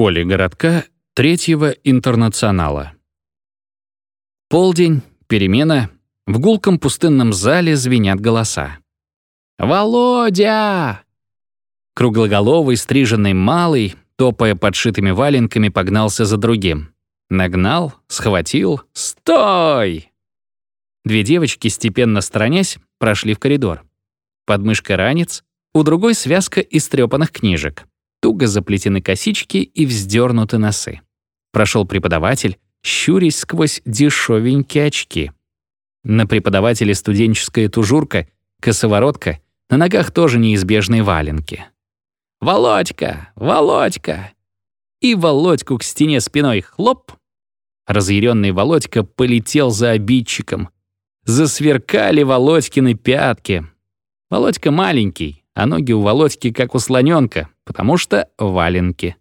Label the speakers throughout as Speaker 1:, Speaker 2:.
Speaker 1: школе городка третьего интернационала. Полдень, перемена, в гулком пустынном зале звенят голоса. «Володя!» Круглоголовый, стриженный малый, топая подшитыми валенками, погнался за другим. Нагнал, схватил. «Стой!» Две девочки, степенно сторонясь, прошли в коридор. Под мышкой ранец, у другой связка истрепанных книжек. Туго заплетены косички и вздернуты носы. Прошел преподаватель, щурясь сквозь дешевенькие очки. На преподавателе студенческая тужурка, косоворотка, на ногах тоже неизбежные валенки. «Володька! Володька!» И Володьку к стене спиной хлоп. Разъяренный Володька полетел за обидчиком. Засверкали Володькины пятки. Володька маленький, а ноги у Володьки как у слоненка, потому что валенки.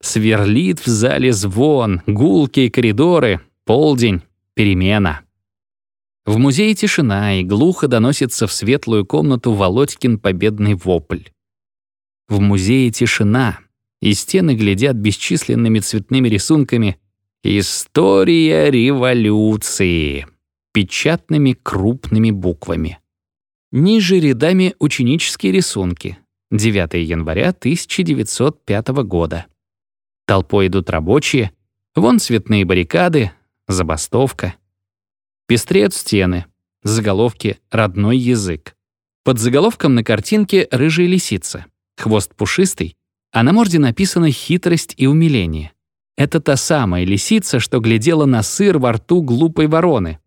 Speaker 1: Сверлит в зале звон, гулкие коридоры, полдень, перемена. В музее тишина, и глухо доносится в светлую комнату Володькин победный вопль. В музее тишина, и стены глядят бесчисленными цветными рисунками «История революции» печатными крупными буквами. Ниже рядами ученические рисунки. 9 января 1905 года. Толпой идут рабочие, вон цветные баррикады, забастовка. Пестреют стены, заголовки «Родной язык». Под заголовком на картинке рыжая лисица, хвост пушистый, а на морде написано «Хитрость и умиление». Это та самая лисица, что глядела на сыр во рту глупой вороны.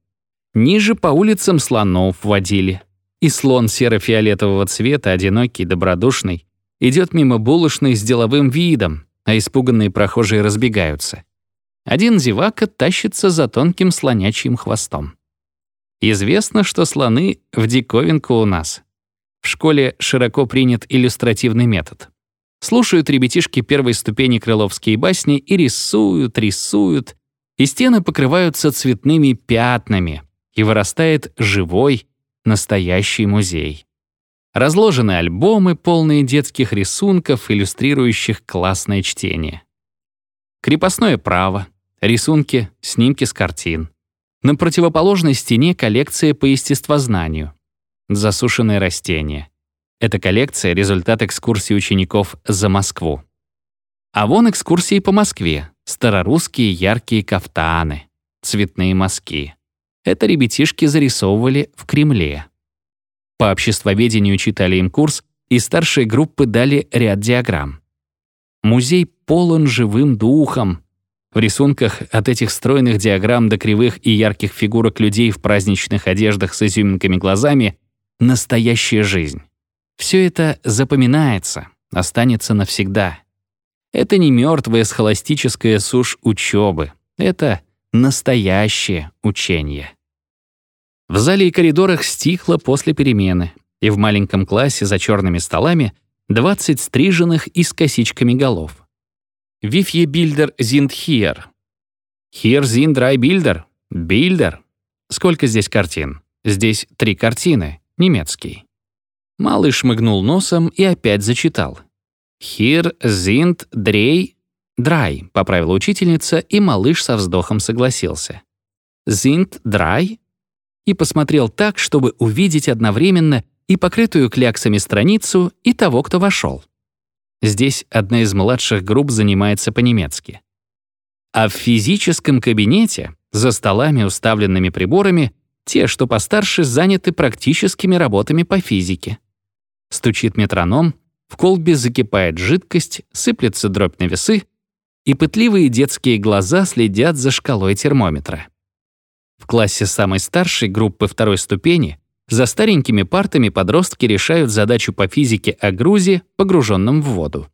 Speaker 1: Ниже по улицам слонов водили. И слон серо-фиолетового цвета, одинокий, добродушный, идет мимо булочной с деловым видом, а испуганные прохожие разбегаются. Один зевака тащится за тонким слонячьим хвостом. Известно, что слоны в диковинку у нас. В школе широко принят иллюстративный метод. Слушают ребятишки первой ступени крыловские басни и рисуют, рисуют, и стены покрываются цветными пятнами, и вырастает живой, настоящий музей. Разложены альбомы, полные детских рисунков, иллюстрирующих классное чтение. Крепостное право, рисунки, снимки с картин. На противоположной стене коллекция по естествознанию. Засушенные растения. Эта коллекция — результат экскурсии учеников за Москву. А вон экскурсии по Москве. Старорусские яркие кафтаны, цветные мазки. Это ребятишки зарисовывали в Кремле. По обществоведению читали им курс, и старшие группы дали ряд диаграмм. Музей полон живым духом, в рисунках от этих стройных диаграмм до кривых и ярких фигурок людей в праздничных одеждах с изюминками глазами — настоящая жизнь. Все это запоминается, останется навсегда. Это не мертвая схоластическая сушь учебы. Это настоящее учение. В зале и коридорах стихло после перемены, и в маленьком классе за черными столами 20 стриженных и с косичками голов. Вифье Бильдер зинд хиер. Хиер зин драй Бильдер. Бильдер. Сколько здесь картин? Здесь три картины. Немецкий. Малый шмыгнул носом и опять зачитал. «Хир, зинт, дрей, драй», — поправила учительница, и малыш со вздохом согласился. «Зинт, драй?» И посмотрел так, чтобы увидеть одновременно и покрытую кляксами страницу, и того, кто вошел. Здесь одна из младших групп занимается по-немецки. А в физическом кабинете, за столами, уставленными приборами, те, что постарше, заняты практическими работами по физике. Стучит метроном, в колбе закипает жидкость, сыплется дробь на весы, и пытливые детские глаза следят за шкалой термометра. В классе самой старшей группы второй ступени за старенькими партами подростки решают задачу по физике о грузе, погруженном в воду.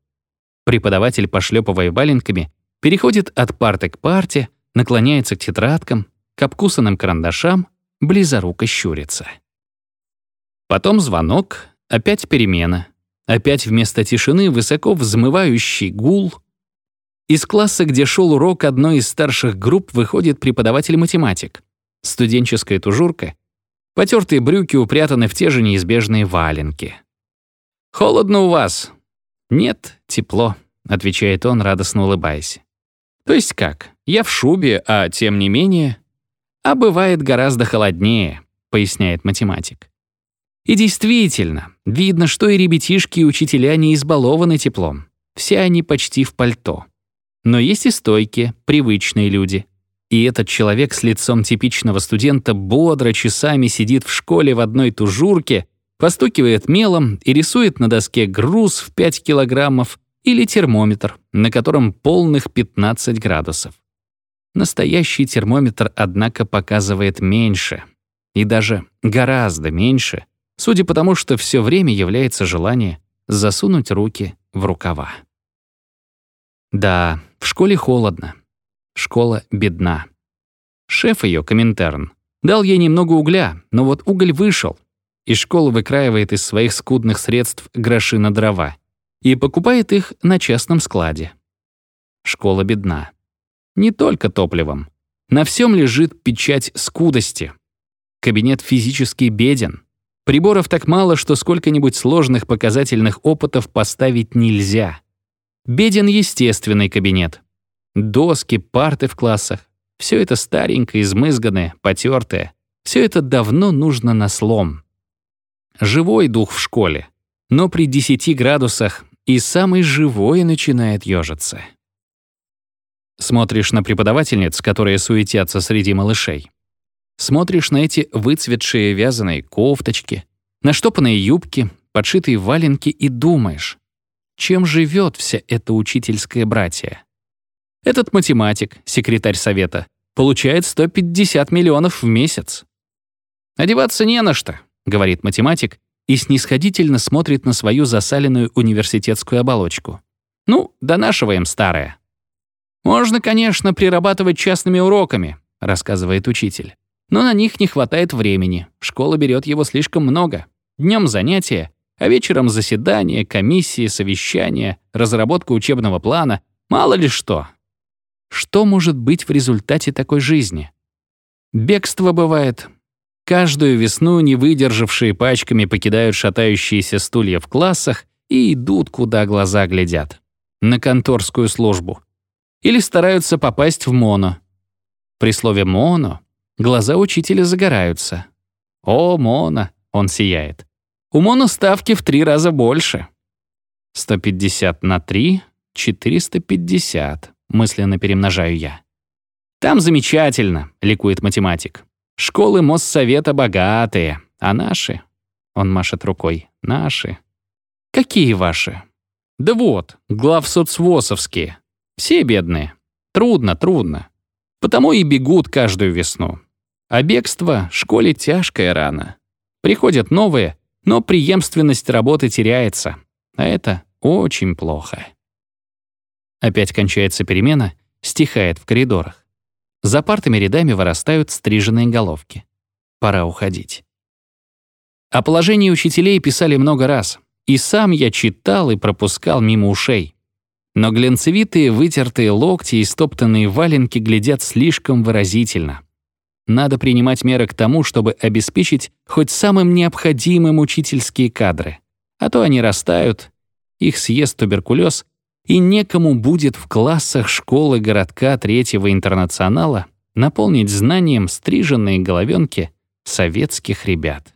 Speaker 1: Преподаватель, пошлепывая валенками, переходит от парты к парте, наклоняется к тетрадкам, к обкусанным карандашам, близоруко щурится. Потом звонок, опять перемена, опять вместо тишины высоко взмывающий гул. Из класса, где шел урок одной из старших групп, выходит преподаватель-математик. Студенческая тужурка Потертые брюки упрятаны в те же неизбежные валенки. «Холодно у вас?» «Нет, тепло. отвечает он, радостно улыбаясь. То есть как? Я в шубе, а тем не менее... А бывает гораздо холоднее, поясняет математик. И действительно, видно, что и ребятишки, и учителя не избалованы теплом. Все они почти в пальто. Но есть и стойкие, привычные люди. И этот человек с лицом типичного студента бодро часами сидит в школе в одной тужурке, постукивает мелом и рисует на доске груз в 5 килограммов или термометр, на котором полных 15 градусов. Настоящий термометр, однако, показывает меньше. И даже гораздо меньше, судя по тому, что все время является желание засунуть руки в рукава. Да, в школе холодно. Школа бедна. Шеф ее, Коминтерн, дал ей немного угля, но вот уголь вышел, и школа выкраивает из своих скудных средств гроши на дрова и покупает их на частном складе. Школа бедна. Не только топливом. На всем лежит печать скудости. Кабинет физически беден. Приборов так мало, что сколько-нибудь сложных показательных опытов поставить нельзя. Беден естественный кабинет. Доски, парты в классах. Все это старенькое, измызганное, потертое. Все это давно нужно на слом. Живой дух в школе. Но при 10 градусах и самый живой начинает ежиться. Смотришь на преподавательниц, которые суетятся среди малышей. Смотришь на эти выцветшие вязаные кофточки, на штопанные юбки, подшитые валенки и думаешь, чем живет вся эта учительская братья. Этот математик, секретарь совета, получает 150 миллионов в месяц. «Одеваться не на что», — говорит математик и снисходительно смотрит на свою засаленную университетскую оболочку. «Ну, донашиваем старое». «Можно, конечно, прирабатывать частными уроками», — рассказывает учитель. Но на них не хватает времени. Школа берет его слишком много. Днем занятия, а вечером заседания, комиссии, совещания, разработка учебного плана, мало ли что. Что может быть в результате такой жизни? Бегство бывает. Каждую весну не выдержавшие пачками покидают шатающиеся стулья в классах и идут, куда глаза глядят. На конторскую службу. Или стараются попасть в моно. При слове «моно» Глаза учителя загораются. О, Мона, он сияет. У Мона ставки в три раза больше. 150 на 3 — 450, мысленно перемножаю я. Там замечательно, ликует математик. Школы Моссовета богатые, а наши? Он машет рукой. Наши. Какие ваши? Да вот, главсоцвосовские. Все бедные. Трудно, трудно. Потому и бегут каждую весну. А бегство школе тяжкая рана. Приходят новые, но преемственность работы теряется. А это очень плохо. Опять кончается перемена, стихает в коридорах. За партами рядами вырастают стриженные головки. Пора уходить. О положении учителей писали много раз, и сам я читал и пропускал мимо ушей. Но глянцевитые вытертые локти и стоптанные валенки глядят слишком выразительно. Надо принимать меры к тому, чтобы обеспечить хоть самым необходимым учительские кадры. А то они растают, их съест туберкулез, и некому будет в классах школы городка Третьего интернационала наполнить знанием стриженные головенки советских ребят.